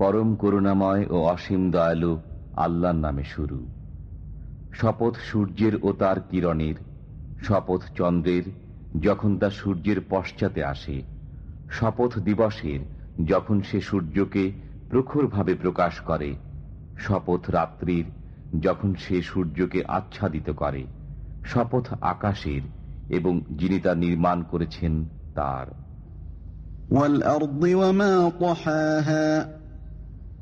পরম করুণাময় ও অসীম দয়ালু আল্লাহর নামে শুরু শপথ সূর্যের ও তার কিরণের শপথ চন্দ্রের যখন তা সূর্যের পশ্চাতে আসে শপথ দিবসের যখন সে সূর্যকে প্রখরভাবে প্রকাশ করে শপথ রাত্রির যখন সে সূর্যকে আচ্ছাদিত করে শপথ আকাশের এবং যিনি তা নির্মাণ করেছেন তার والأرض وما طحاها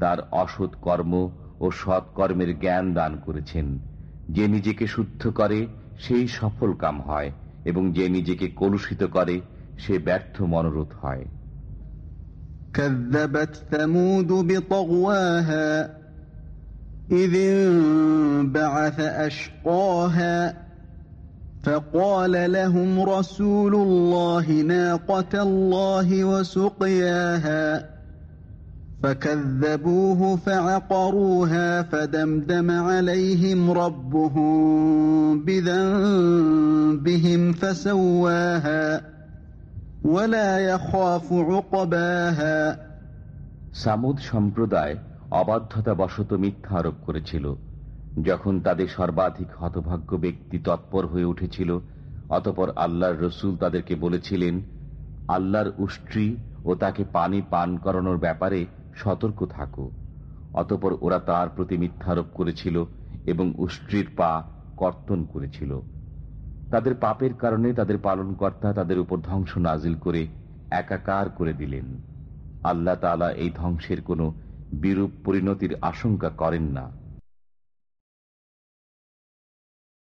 তার অসৎ কর্ম ও সৎকর্মের জ্ঞান দান করেছেন যে নিজেকে শুদ্ধ করে সেই সফল কাম হয় এবং যে নিজেকে কলুষিত করে সে ব্যর্থ মনোরোধ হয় كذبت ثمود بطغواها إذ انبعث أشقاها فقال لهم رسول الله ناقة الله وسقياها فكذبوه فعقروها فدمدم عليهم ربهم بذنبهم فسواها ولا يخاف عقباها সামুদ সম্প্রদায় অবাধ্যতা বশত মিথ্যা আরোপ করেছিল যখন তাদের সর্বাধিক হতভাগ্য ব্যক্তি তৎপর হয়ে উঠেছিল অতপর আল্লাহর রসুল তাদেরকে বলেছিলেন আল্লাহর উষ্ট্রি ও তাকে পানি পান করানোর ব্যাপারে সতর্ক থাকো। অতপর ওরা তার প্রতি মিথ্যারোপ করেছিল এবং উষ্ট্রির পা কর্তন করেছিল। তাদের পাপের কারণে তাদের পালনকর্তা তাদের উপর ধ্বংস নাজিল করে একাকার করে দিলেন। আল্লাহ তালা এই ধ্বংসের কোনো বিরূপ পরিণতির আশঙ্কা করেন না।